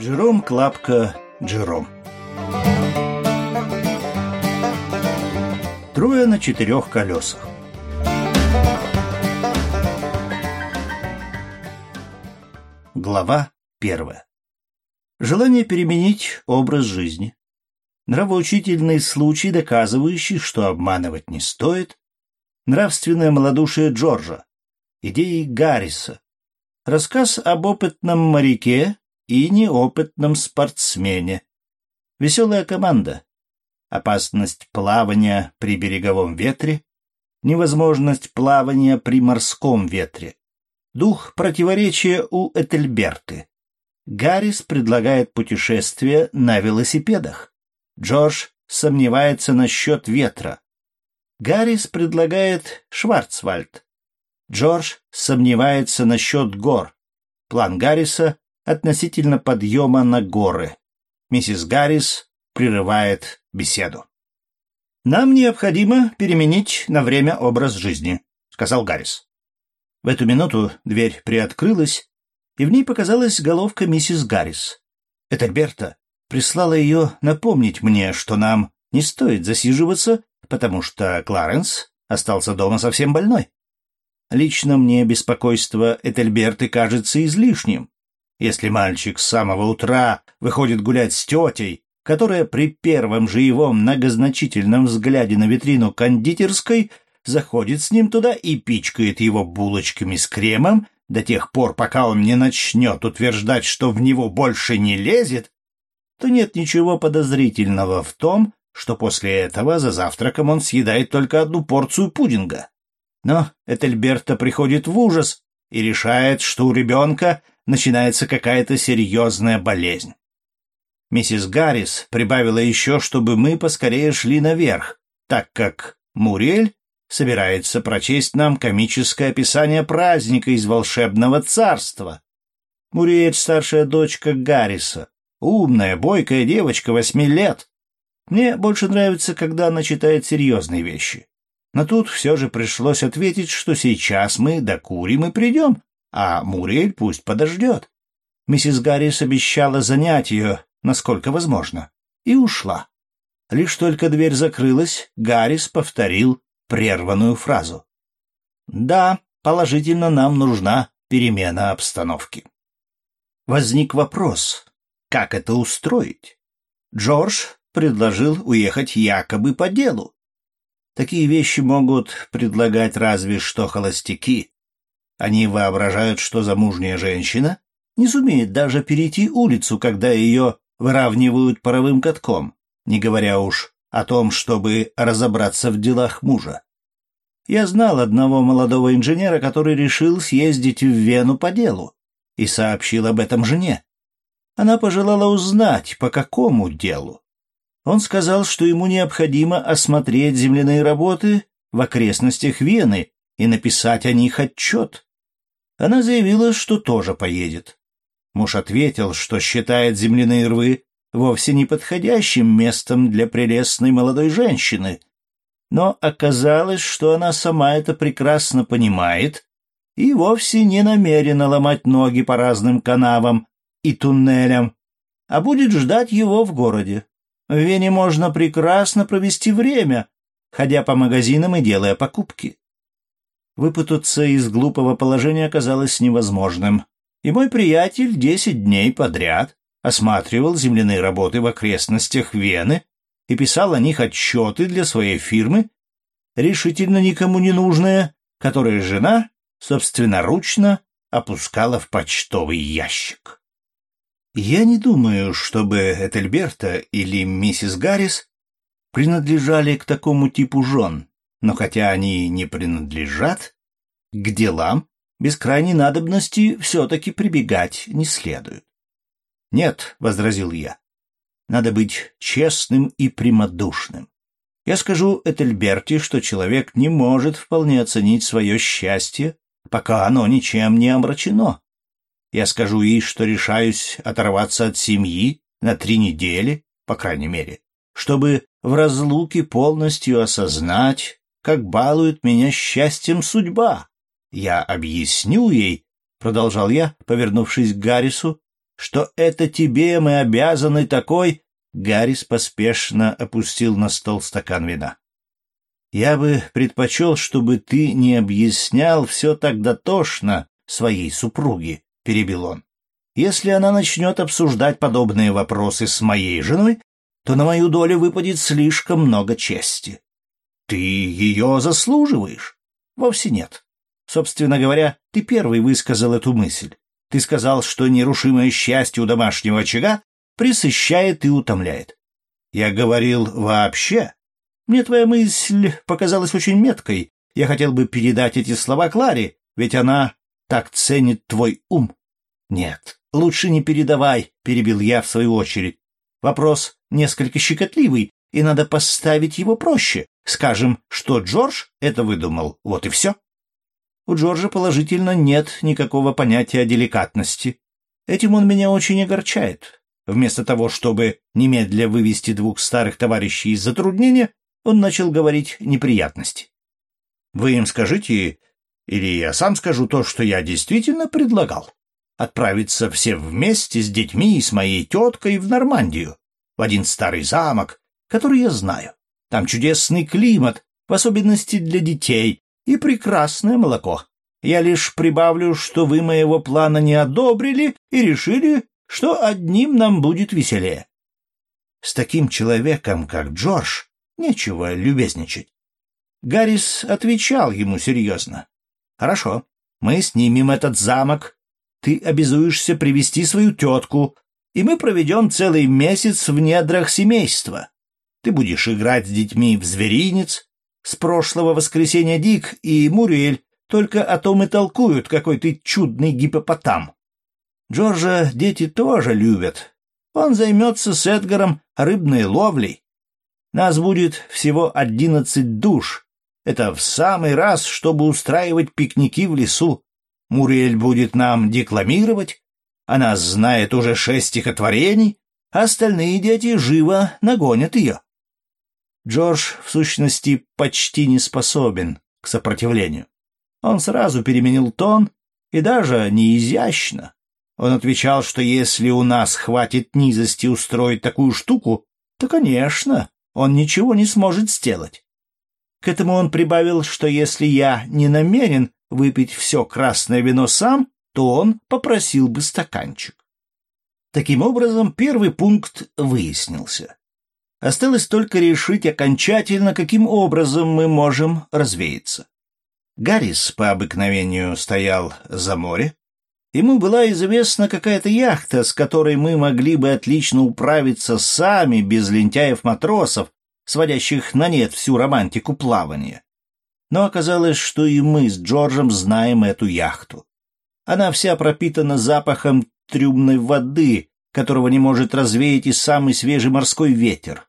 Джером Клапка Джером. Трое на четырех колесах. Глава первая. Желание переменить образ жизни. Нравоучительный случай, доказывающий, что обманывать не стоит. Нравственное малодушие Джорджа. Идеи Гарриса. Рассказ об опытном моряке и неопытном спортсмене. Веселая команда. Опасность плавания при береговом ветре. Невозможность плавания при морском ветре. Дух противоречия у Этельберты. Гаррис предлагает путешествие на велосипедах. Джордж сомневается насчет ветра. Гаррис предлагает Шварцвальд. Джордж сомневается насчет гор. План Гарриса относительно подъема на горы. Миссис Гаррис прерывает беседу. «Нам необходимо переменить на время образ жизни», — сказал Гаррис. В эту минуту дверь приоткрылась, и в ней показалась головка миссис Гаррис. Этельберта прислала ее напомнить мне, что нам не стоит засиживаться, потому что Кларенс остался дома совсем больной. Лично мне беспокойство Этельберты кажется излишним. Если мальчик с самого утра выходит гулять с тетей, которая при первом же его многозначительном взгляде на витрину кондитерской заходит с ним туда и пичкает его булочками с кремом до тех пор, пока он не начнет утверждать, что в него больше не лезет, то нет ничего подозрительного в том, что после этого за завтраком он съедает только одну порцию пудинга. Но Этельберта приходит в ужас и решает, что у ребенка начинается какая-то серьезная болезнь. Миссис Гаррис прибавила еще, чтобы мы поскорее шли наверх, так как Мурель собирается прочесть нам комическое описание праздника из волшебного царства. Мурель — старшая дочка Гарриса, умная, бойкая девочка восьми лет. Мне больше нравится, когда она читает серьезные вещи. Но тут все же пришлось ответить, что сейчас мы докурим и придем, а Мурель пусть подождет. Миссис Гаррис обещала занять ее, насколько возможно, и ушла. Лишь только дверь закрылась, Гаррис повторил прерванную фразу. «Да, положительно нам нужна перемена обстановки». Возник вопрос, как это устроить? Джордж предложил уехать якобы по делу. Такие вещи могут предлагать разве что холостяки. Они воображают, что замужняя женщина не сумеет даже перейти улицу, когда ее выравнивают паровым катком, не говоря уж о том, чтобы разобраться в делах мужа. Я знал одного молодого инженера, который решил съездить в Вену по делу, и сообщил об этом жене. Она пожелала узнать, по какому делу. Он сказал, что ему необходимо осмотреть земляные работы в окрестностях Вены и написать о них отчет. Она заявила, что тоже поедет. Муж ответил, что считает земляные рвы вовсе не подходящим местом для прелестной молодой женщины. Но оказалось, что она сама это прекрасно понимает и вовсе не намерена ломать ноги по разным канавам и туннелям, а будет ждать его в городе. В Вене можно прекрасно провести время, ходя по магазинам и делая покупки. Выпутаться из глупого положения оказалось невозможным, и мой приятель десять дней подряд осматривал земляные работы в окрестностях Вены и писал о них отчеты для своей фирмы, решительно никому не нужные, которые жена собственноручно опускала в почтовый ящик. Я не думаю, чтобы Этельберта или миссис Гаррис принадлежали к такому типу жен, но хотя они не принадлежат, к делам без крайней надобности все-таки прибегать не следует. «Нет», — возразил я, — «надо быть честным и прямодушным. Я скажу Этельберте, что человек не может вполне оценить свое счастье, пока оно ничем не омрачено. Я скажу ей, что решаюсь оторваться от семьи на три недели, по крайней мере, чтобы в разлуке полностью осознать, как балует меня счастьем судьба. Я объясню ей, — продолжал я, повернувшись к Гаррису, — что это тебе мы обязаны такой...» Гаррис поспешно опустил на стол стакан вина. «Я бы предпочел, чтобы ты не объяснял все так дотошно своей супруге», — перебил он. «Если она начнет обсуждать подобные вопросы с моей женой, то на мою долю выпадет слишком много чести. Ты ее заслуживаешь? Вовсе нет. Собственно говоря, ты первый высказал эту мысль. Ты сказал, что нерушимое счастье у домашнего очага присыщает и утомляет. Я говорил вообще. Мне твоя мысль показалась очень меткой. Я хотел бы передать эти слова Кларе, ведь она так ценит твой ум. Нет, лучше не передавай, перебил я в свою очередь. Вопрос несколько щекотливый, и надо поставить его проще. Скажем, что Джордж это выдумал, вот и все. У Джорджа положительно нет никакого понятия деликатности. Этим он меня очень огорчает. Вместо того, чтобы немедля вывести двух старых товарищей из затруднения, он начал говорить неприятности. Вы им скажите, или я сам скажу то, что я действительно предлагал. Отправиться все вместе с детьми и с моей теткой в Нормандию, в один старый замок, который я знаю. Там чудесный климат, в особенности для детей, и прекрасное молоко. Я лишь прибавлю, что вы моего плана не одобрили и решили, что одним нам будет веселее. С таким человеком, как Джордж, нечего любезничать. Гаррис отвечал ему серьезно. «Хорошо, мы снимем этот замок. Ты обязуешься привести свою тетку, и мы проведем целый месяц в недрах семейства. Ты будешь играть с детьми в зверинец. С прошлого воскресенья Дик и Мурель только о том и толкуют, какой ты чудный гипопотам. Джорджа дети тоже любят. Он займется с Эдгаром рыбной ловлей. Нас будет всего одиннадцать душ. Это в самый раз, чтобы устраивать пикники в лесу. Мурель будет нам декламировать. Она знает уже шесть стихотворений, а остальные дети живо нагонят ее. Джордж, в сущности, почти не способен к сопротивлению. Он сразу переменил тон, и даже не изящно. Он отвечал, что если у нас хватит низости устроить такую штуку, то, конечно, он ничего не сможет сделать. К этому он прибавил, что если я не намерен выпить все красное вино сам, то он попросил бы стаканчик. Таким образом, первый пункт выяснился. Осталось только решить окончательно, каким образом мы можем развеяться. Гаррис по обыкновению стоял за море. Ему была известна какая-то яхта, с которой мы могли бы отлично управиться сами, без лентяев-матросов, сводящих на нет всю романтику плавания. Но оказалось, что и мы с Джорджем знаем эту яхту. Она вся пропитана запахом трюмной воды, которого не может развеять и самый свежий морской ветер.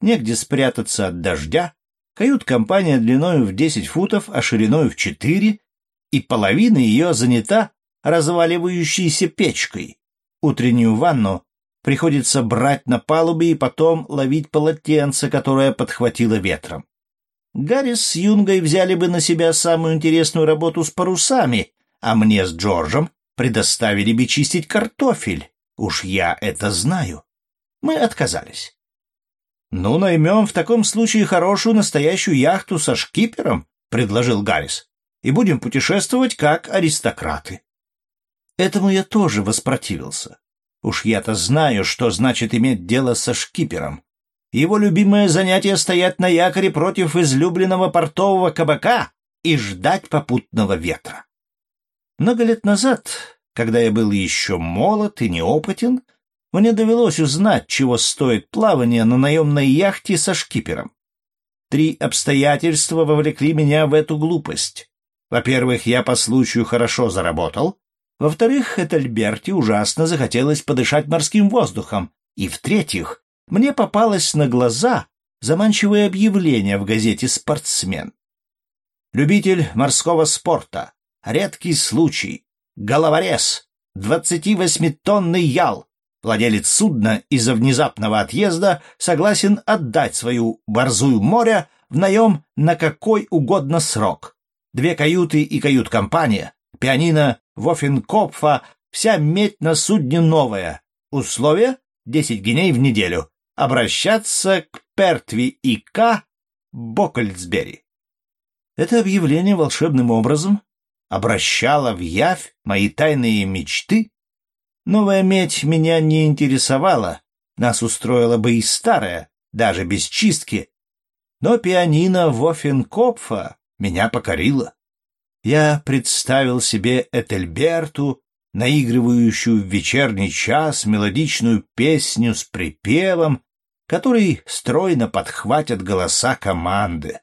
Негде спрятаться от дождя, Кают-компания длиной в 10 футов, а шириной в 4, и половина ее занята разваливающейся печкой. Утреннюю ванну приходится брать на палубе и потом ловить полотенце, которое подхватило ветром. Гаррис с Юнгой взяли бы на себя самую интересную работу с парусами, а мне с Джорджем предоставили бы чистить картофель. Уж я это знаю. Мы отказались. «Ну, наймем в таком случае хорошую настоящую яхту со шкипером», — предложил Гаррис, «и будем путешествовать как аристократы». Этому я тоже воспротивился. Уж я-то знаю, что значит иметь дело со шкипером. Его любимое занятие — стоять на якоре против излюбленного портового кабака и ждать попутного ветра. Много лет назад, когда я был еще молод и неопытен, — мне довелось узнать, чего стоит плавание на наемной яхте со шкипером. Три обстоятельства вовлекли меня в эту глупость. Во-первых, я по случаю хорошо заработал. Во-вторых, Этельберти ужасно захотелось подышать морским воздухом. И в-третьих, мне попалось на глаза заманчивое объявление в газете «Спортсмен». Любитель морского спорта, редкий случай, головорез, 28-тонный ял, Владелец судна из-за внезапного отъезда согласен отдать свою борзую море в наем на какой угодно срок. Две каюты и кают-компания, пианино Вофенкопфа Вся медь на судне новая. Условия — десять геней в неделю. Обращаться к Пертви и К. Бокольцбери. Это объявление волшебным образом обращало в явь мои тайные мечты. Новая медь меня не интересовала, нас устроила бы и старая, даже без чистки. Но пианино Вофенкопфа меня покорило. Я представил себе Этельберту, наигрывающую в вечерний час мелодичную песню с припевом, который стройно подхватят голоса команды.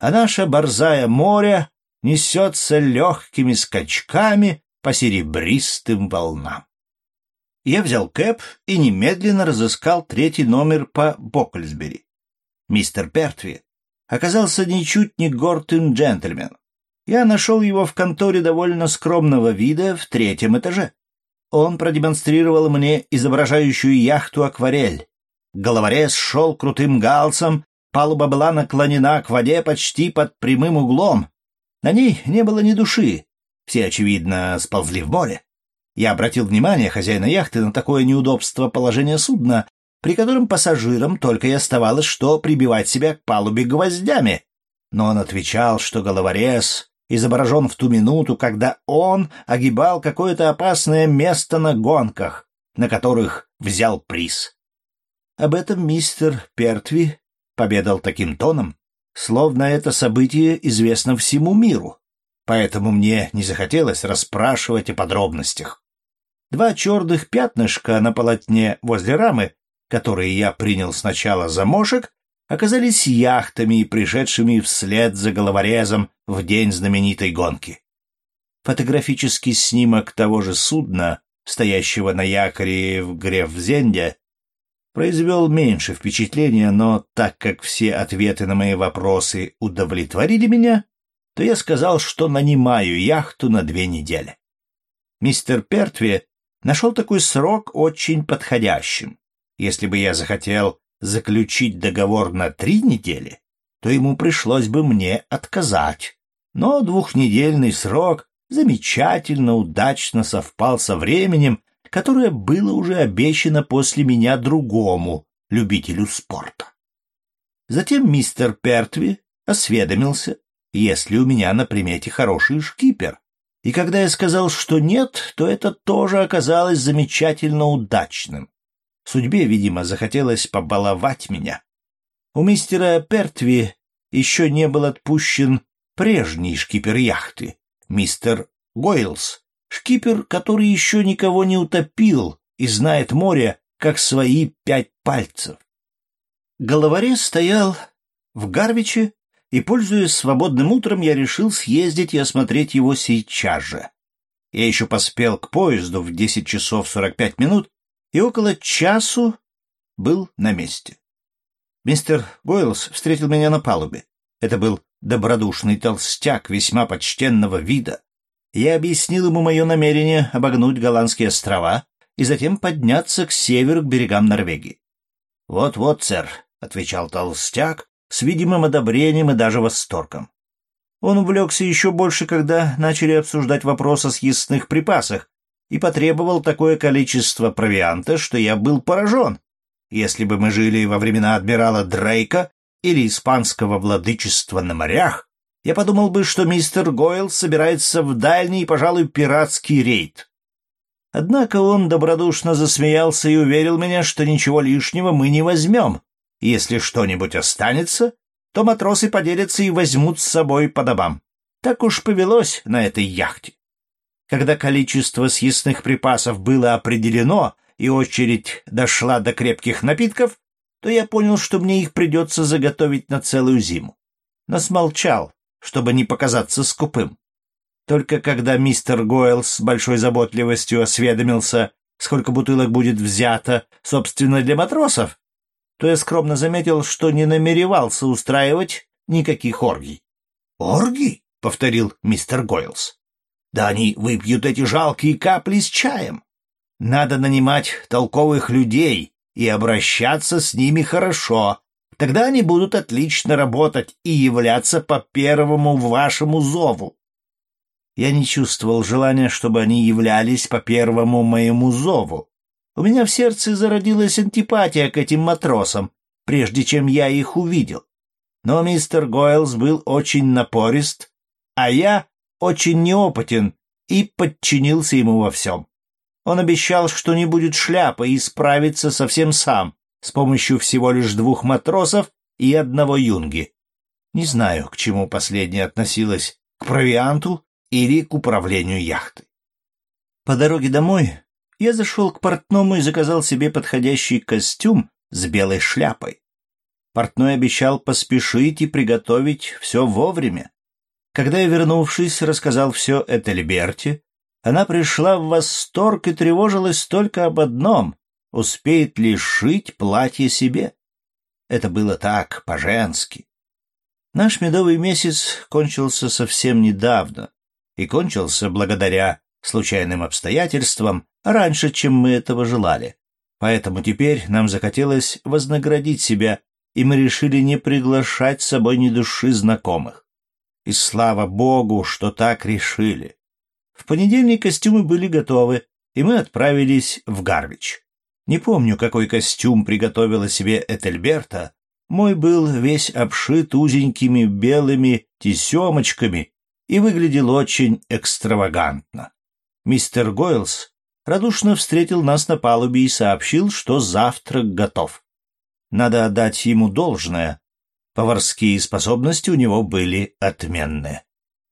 А наше борзая море несется легкими скачками по серебристым волнам. Я взял кэп и немедленно разыскал третий номер по Бокльсбери. Мистер Пертви оказался ничуть не гордым джентльмен. Я нашел его в конторе довольно скромного вида в третьем этаже. Он продемонстрировал мне изображающую яхту «Акварель». Головорез шел крутым галсом, палуба была наклонена к воде почти под прямым углом. На ней не было ни души. Все, очевидно, сползли в море. Я обратил внимание хозяина яхты на такое неудобство положения судна, при котором пассажирам только и оставалось, что прибивать себя к палубе гвоздями. Но он отвечал, что головорез изображен в ту минуту, когда он огибал какое-то опасное место на гонках, на которых взял приз. Об этом мистер Пертви победал таким тоном, словно это событие известно всему миру, поэтому мне не захотелось расспрашивать о подробностях. Два черных пятнышка на полотне возле рамы которые я принял сначала за мошек, оказались яхтами, пришедшими вслед за головорезом в день знаменитой гонки. Фотографический снимок того же судна, стоящего на якоре в Грефзенде, произвел меньше впечатления, но так как все ответы на мои вопросы удовлетворили меня, то я сказал, что нанимаю яхту на две недели. Мистер Пертви нашел такой срок очень подходящим. Если бы я захотел заключить договор на три недели, то ему пришлось бы мне отказать. Но двухнедельный срок замечательно удачно совпал со временем, которое было уже обещано после меня другому любителю спорта. Затем мистер Пертви осведомился, есть ли у меня на примете хороший шкипер. И когда я сказал, что нет, то это тоже оказалось замечательно удачным. Судьбе, видимо, захотелось побаловать меня. У мистера Пертви еще не был отпущен прежний шкипер яхты, мистер Гойлс, шкипер, который еще никого не утопил и знает море, как свои пять пальцев. Головорез стоял в Гарвиче, и, пользуясь свободным утром, я решил съездить и осмотреть его сейчас же. Я еще поспел к поезду в десять часов сорок пять минут и около часу был на месте. Мистер Гойлс встретил меня на палубе. Это был добродушный толстяк весьма почтенного вида. Я объяснил ему мое намерение обогнуть голландские острова и затем подняться к северу к берегам Норвегии. «Вот-вот, сэр», — отвечал толстяк с видимым одобрением и даже восторгом. Он увлекся еще больше, когда начали обсуждать вопрос о съестных припасах, и потребовал такое количество провианта, что я был поражен. Если бы мы жили во времена адмирала Дрейка или испанского владычества на морях, я подумал бы, что мистер Гойл собирается в дальний, пожалуй, пиратский рейд. Однако он добродушно засмеялся и уверил меня, что ничего лишнего мы не возьмем. Если что-нибудь останется, то матросы поделятся и возьмут с собой по добам. Так уж повелось на этой яхте. Когда количество съестных припасов было определено и очередь дошла до крепких напитков, то я понял, что мне их придется заготовить на целую зиму. Но смолчал, чтобы не показаться скупым. Только когда мистер Гойл с большой заботливостью осведомился, сколько бутылок будет взято, собственно, для матросов, то я скромно заметил, что не намеревался устраивать никаких оргий. «Оргий?» — повторил мистер Гойлс. Да они выпьют эти жалкие капли с чаем. Надо нанимать толковых людей и обращаться с ними хорошо. Тогда они будут отлично работать и являться по первому вашему зову. Я не чувствовал желания, чтобы они являлись по первому моему зову. У меня в сердце зародилась антипатия к этим матросам, прежде чем я их увидел. Но мистер Гойлс был очень напорист, а я очень неопытен и подчинился ему во всем. Он обещал, что не будет шляпы и справится совсем сам, с помощью всего лишь двух матросов и одного юнги. Не знаю, к чему последнее относилось, к провианту или к управлению яхты. По дороге домой я зашел к портному и заказал себе подходящий костюм с белой шляпой. Портной обещал поспешить и приготовить все вовремя. Когда я, вернувшись, рассказал все это Либерте, она пришла в восторг и тревожилась только об одном — успеет ли шить платье себе. Это было так, по-женски. Наш медовый месяц кончился совсем недавно и кончился благодаря случайным обстоятельствам раньше, чем мы этого желали. Поэтому теперь нам захотелось вознаградить себя, и мы решили не приглашать с собой ни души знакомых. И слава богу, что так решили. В понедельник костюмы были готовы, и мы отправились в Гарвич. Не помню, какой костюм приготовила себе Этельберта. Мой был весь обшит узенькими белыми тесемочками и выглядел очень экстравагантно. Мистер Гойлс радушно встретил нас на палубе и сообщил, что завтрак готов. Надо отдать ему должное. Поварские способности у него были отменные.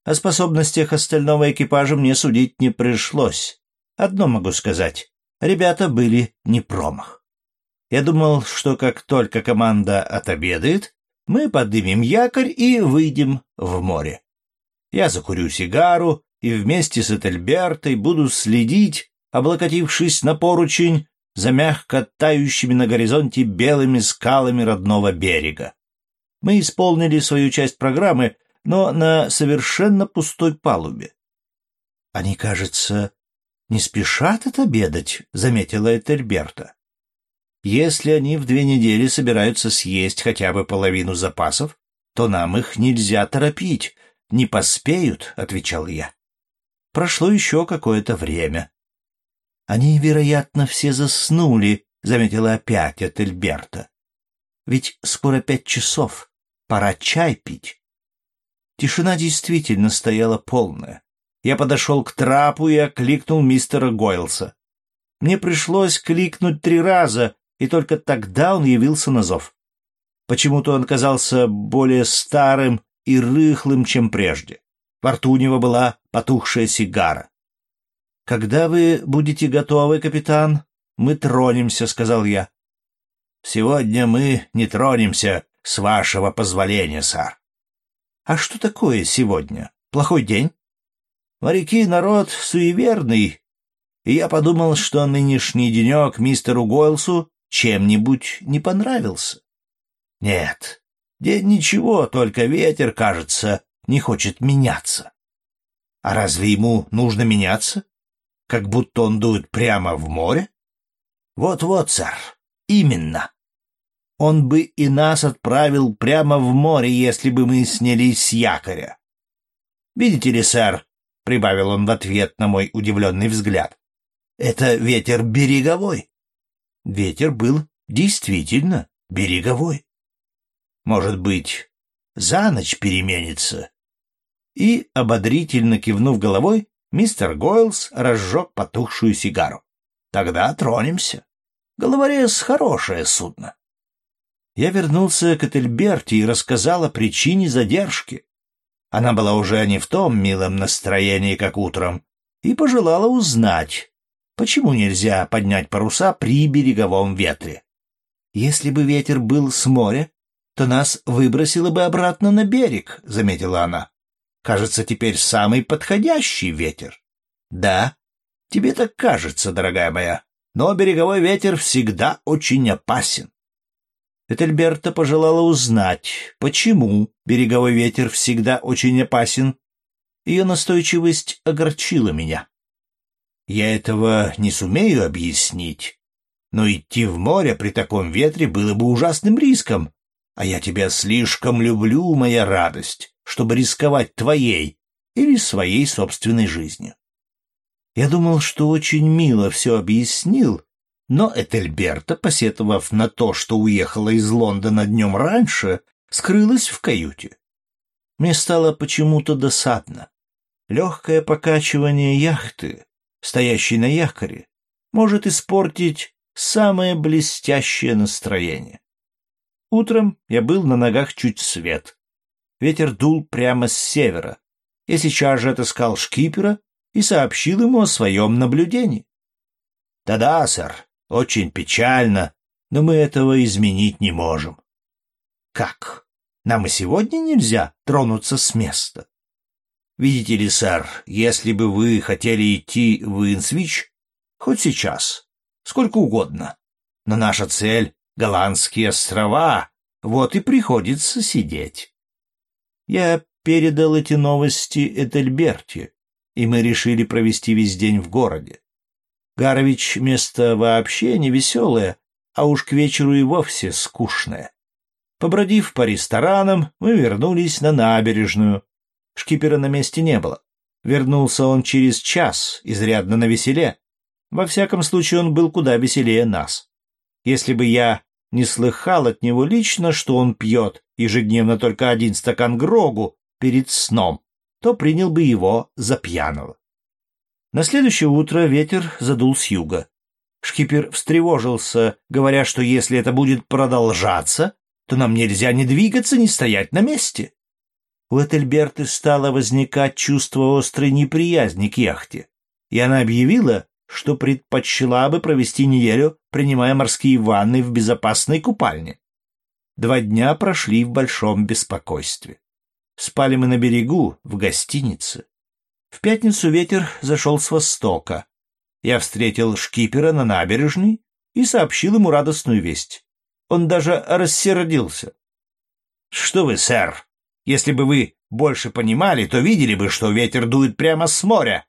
О способностях остального экипажа мне судить не пришлось. Одно могу сказать. Ребята были не промах. Я думал, что как только команда отобедает, мы подымем якорь и выйдем в море. Я закурю сигару и вместе с Этельбертой буду следить, облокотившись на поручень, за мягко тающими на горизонте белыми скалами родного берега. Мы исполнили свою часть программы, но на совершенно пустой палубе. — Они, кажется, не спешат отобедать, — заметила Этельберта. — Если они в две недели собираются съесть хотя бы половину запасов, то нам их нельзя торопить. Не поспеют, — отвечал я. Прошло еще какое-то время. — Они, вероятно, все заснули, — заметила опять Этельберта. — Ведь скоро пять часов, пора чай пить. Тишина действительно стояла полная. Я подошел к трапу и окликнул мистера Гойлса. Мне пришлось кликнуть три раза, и только тогда он явился на зов. Почему-то он казался более старым и рыхлым, чем прежде. Во рту у него была потухшая сигара. «Когда вы будете готовы, капитан, мы тронемся», — сказал я. «Сегодня мы не тронемся, с вашего позволения, сэр. А что такое сегодня? Плохой день? Моряки — народ суеверный, и я подумал, что нынешний денек мистеру Гойлсу чем-нибудь не понравился. Нет, день ничего, только ветер, кажется, не хочет меняться. А разве ему нужно меняться? Как будто он дует прямо в море? Вот-вот, сэр, именно он бы и нас отправил прямо в море, если бы мы снялись с якоря. «Видите ли, сэр», — прибавил он в ответ на мой удивленный взгляд, — «это ветер береговой». Ветер был действительно береговой. Может быть, за ночь переменится. И, ободрительно кивнув головой, мистер Гойлс разжег потухшую сигару. Тогда тронемся. Головорез — хорошее судно я вернулся к Этельберте и рассказал о причине задержки. Она была уже не в том милом настроении, как утром, и пожелала узнать, почему нельзя поднять паруса при береговом ветре. Если бы ветер был с моря, то нас выбросило бы обратно на берег, — заметила она. Кажется, теперь самый подходящий ветер. Да, тебе так кажется, дорогая моя, но береговой ветер всегда очень опасен. Этельберта пожелала узнать, почему береговой ветер всегда очень опасен. Ее настойчивость огорчила меня. Я этого не сумею объяснить, но идти в море при таком ветре было бы ужасным риском, а я тебя слишком люблю, моя радость, чтобы рисковать твоей, или своей собственной жизнью. Я думал, что очень мило все объяснил, но Этельберта, посетовав на то, что уехала из Лондона днем раньше, скрылась в каюте. Мне стало почему-то досадно. Легкое покачивание яхты, стоящей на якоре, может испортить самое блестящее настроение. Утром я был на ногах чуть свет. Ветер дул прямо с севера. Я сейчас же отыскал шкипера и сообщил ему о своем наблюдении. «Да-да, сэр, очень печально, но мы этого изменить не можем». «Как? Нам и сегодня нельзя тронуться с места?» «Видите ли, сэр, если бы вы хотели идти в Инсвич, хоть сейчас, сколько угодно, но наша цель — Голландские острова, вот и приходится сидеть». Я передал эти новости Этельберте, и мы решили провести весь день в городе. Гарович место вообще не веселое, а уж к вечеру и вовсе скучное. Побродив по ресторанам, мы вернулись на набережную. Шкипера на месте не было. Вернулся он через час, изрядно на веселе. Во всяком случае, он был куда веселее нас. Если бы я не слыхал от него лично, что он пьет ежедневно только один стакан грогу перед сном, то принял бы его за пьяного. На следующее утро ветер задул с юга. Шкипер встревожился, говоря, что если это будет продолжаться, то нам нельзя ни двигаться, ни стоять на месте. У Этельберты стало возникать чувство острой неприязни к яхте, и она объявила, что предпочла бы провести неделю, принимая морские ванны в безопасной купальне. Два дня прошли в большом беспокойстве. Спали мы на берегу, в гостинице. В пятницу ветер зашел с востока. Я встретил шкипера на набережной и сообщил ему радостную весть. Он даже рассердился. — Что вы, сэр, если бы вы больше понимали, то видели бы, что ветер дует прямо с моря.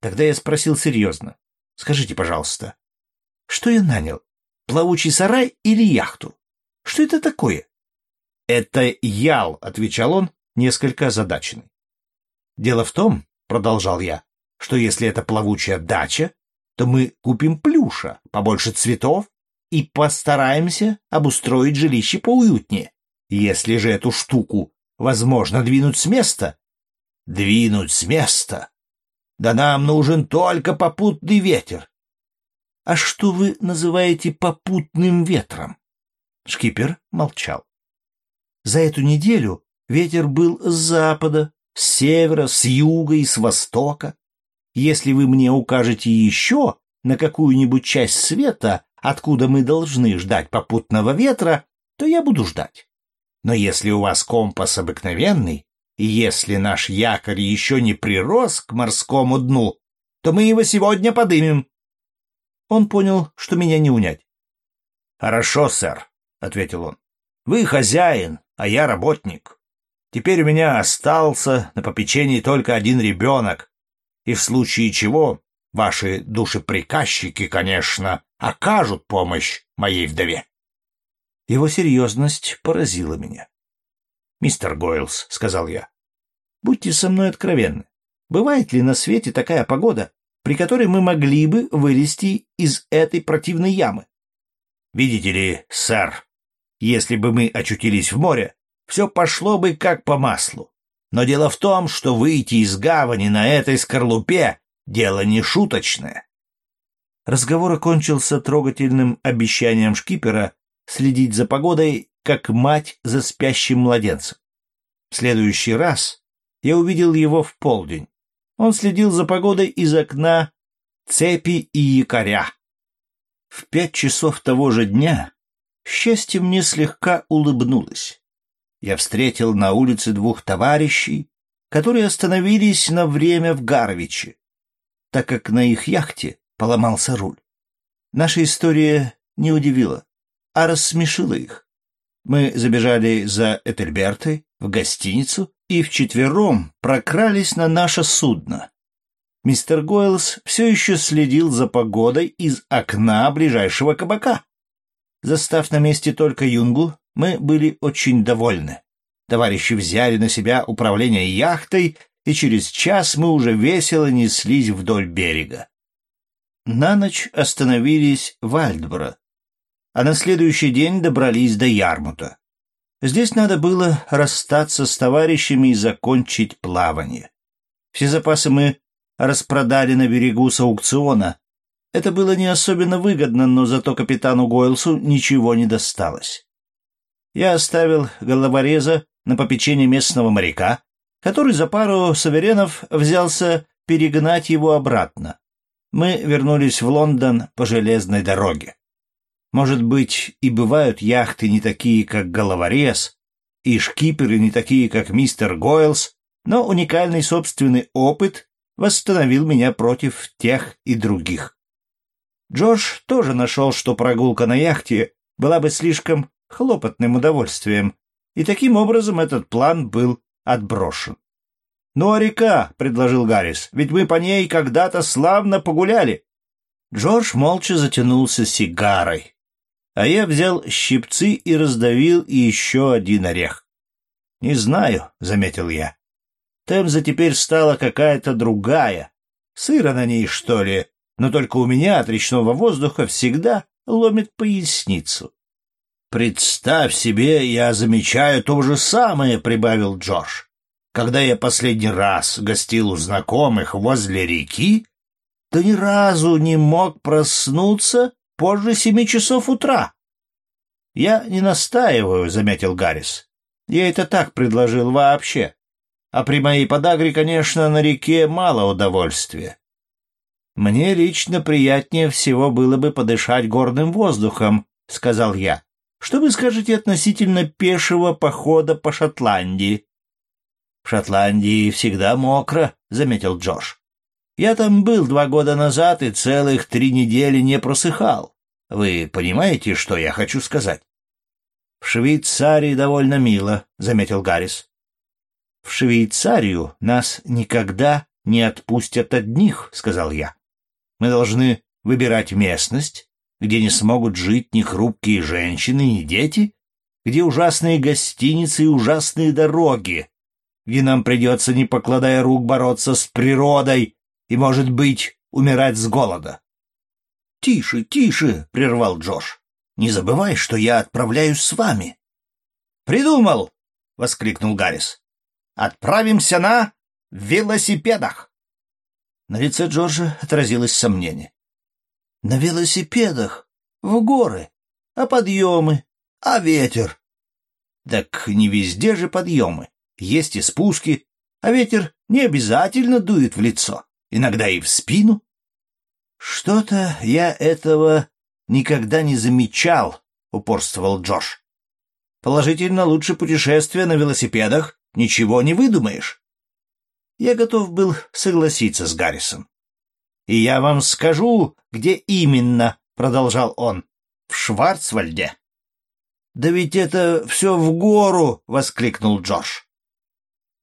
Тогда я спросил серьезно. — Скажите, пожалуйста, что я нанял? Плавучий сарай или яхту? Что это такое? — Это ял, — отвечал он, несколько озадаченный. Дело в том, — продолжал я, — что если это плавучая дача, то мы купим плюша, побольше цветов и постараемся обустроить жилище поуютнее. Если же эту штуку возможно двинуть с места, двинуть с места, да нам нужен только попутный ветер. А что вы называете попутным ветром? Шкипер молчал. За эту неделю ветер был с запада, с севера, с юга и с востока. Если вы мне укажете еще на какую-нибудь часть света, откуда мы должны ждать попутного ветра, то я буду ждать. Но если у вас компас обыкновенный, и если наш якорь еще не прирос к морскому дну, то мы его сегодня подымем. Он понял, что меня не унять. — Хорошо, сэр, — ответил он. — Вы хозяин, а я работник. Теперь у меня остался на попечении только один ребенок, и в случае чего ваши душеприказчики, конечно, окажут помощь моей вдове. Его серьезность поразила меня. «Мистер Гойлс», — сказал я, — «будьте со мной откровенны. Бывает ли на свете такая погода, при которой мы могли бы вылезти из этой противной ямы?» «Видите ли, сэр, если бы мы очутились в море, все пошло бы как по маслу. Но дело в том, что выйти из гавани на этой скорлупе — дело не шуточное. Разговор окончился трогательным обещанием шкипера следить за погодой, как мать за спящим младенцем. В следующий раз я увидел его в полдень. Он следил за погодой из окна цепи и якоря. В пять часов того же дня счастье мне слегка улыбнулось я встретил на улице двух товарищей, которые остановились на время в Гарвиче, так как на их яхте поломался руль. Наша история не удивила, а рассмешила их. Мы забежали за Этельбертой в гостиницу и вчетвером прокрались на наше судно. Мистер Гойлс все еще следил за погодой из окна ближайшего кабака. Застав на месте только Юнгу, мы были очень довольны. Товарищи взяли на себя управление яхтой и через час мы уже весело неслись вдоль берега. На ночь остановились в Альдборо, а на следующий день добрались до Ярмута. Здесь надо было расстаться с товарищами и закончить плавание. Все запасы мы распродали на берегу с аукциона. Это было не особенно выгодно, но зато капитану Гойлсу ничего не досталось. Я оставил головореза на попечение местного моряка, который за пару суверенов взялся перегнать его обратно. Мы вернулись в Лондон по железной дороге. Может быть, и бывают яхты не такие, как головорез, и шкиперы не такие, как мистер Гойлс, но уникальный собственный опыт восстановил меня против тех и других. Джордж тоже нашел, что прогулка на яхте была бы слишком хлопотным удовольствием, и таким образом этот план был отброшен. «Ну а река», — предложил Гаррис, — «ведь мы по ней когда-то славно погуляли». Джордж молча затянулся сигарой а я взял щипцы и раздавил еще один орех. «Не знаю», — заметил я. «Темза теперь стала какая-то другая. Сыро на ней, что ли, но только у меня от речного воздуха всегда ломит поясницу». «Представь себе, я замечаю то же самое», — прибавил Джордж. «Когда я последний раз гостил у знакомых возле реки, то ни разу не мог проснуться позже семи часов утра. «Я не настаиваю», — заметил Гаррис. «Я это так предложил вообще. А при моей подагре, конечно, на реке мало удовольствия. Мне лично приятнее всего было бы подышать горным воздухом», — сказал я. «Что вы скажете относительно пешего похода по Шотландии?» «В Шотландии всегда мокро», — заметил Джош. Я там был два года назад и целых три недели не просыхал. Вы понимаете, что я хочу сказать? — В Швейцарии довольно мило, — заметил Гаррис. — В Швейцарию нас никогда не отпустят одних, — сказал я. Мы должны выбирать местность, где не смогут жить ни хрупкие женщины, ни дети, где ужасные гостиницы и ужасные дороги, где нам придется, не покладая рук, бороться с природой, и, может быть, умирать с голода. — Тише, тише, — прервал Джош. — Не забывай, что я отправляюсь с вами. — Придумал! — воскликнул Гаррис. — Отправимся на велосипедах! На лице Джорджа отразилось сомнение. — На велосипедах? В горы? А подъемы? А ветер? — Так не везде же подъемы. Есть и спуски, а ветер не обязательно дует в лицо иногда и в спину. Что-то я этого никогда не замечал, упорствовал Джош. Положительно лучше путешествия на велосипедах, ничего не выдумаешь. Я готов был согласиться с Гаррисом. И я вам скажу, где именно, продолжал он. В Шварцвальде. Да ведь это все в гору, воскликнул Джош.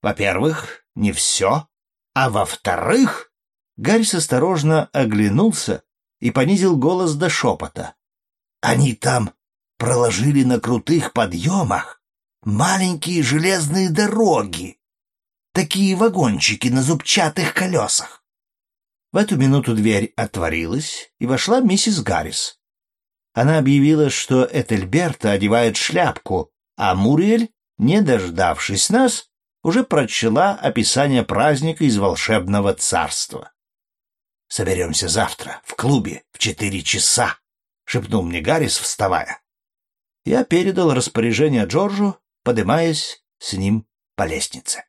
Во-первых, не все, а во-вторых, Гаррис осторожно оглянулся и понизил голос до шепота. «Они там проложили на крутых подъемах маленькие железные дороги, такие вагончики на зубчатых колесах». В эту минуту дверь отворилась, и вошла миссис Гаррис. Она объявила, что Этельберта одевает шляпку, а Муриэль, не дождавшись нас, уже прочла описание праздника из волшебного царства. Соберемся завтра в клубе в четыре часа, — шепнул мне Гаррис, вставая. Я передал распоряжение Джорджу, подымаясь с ним по лестнице.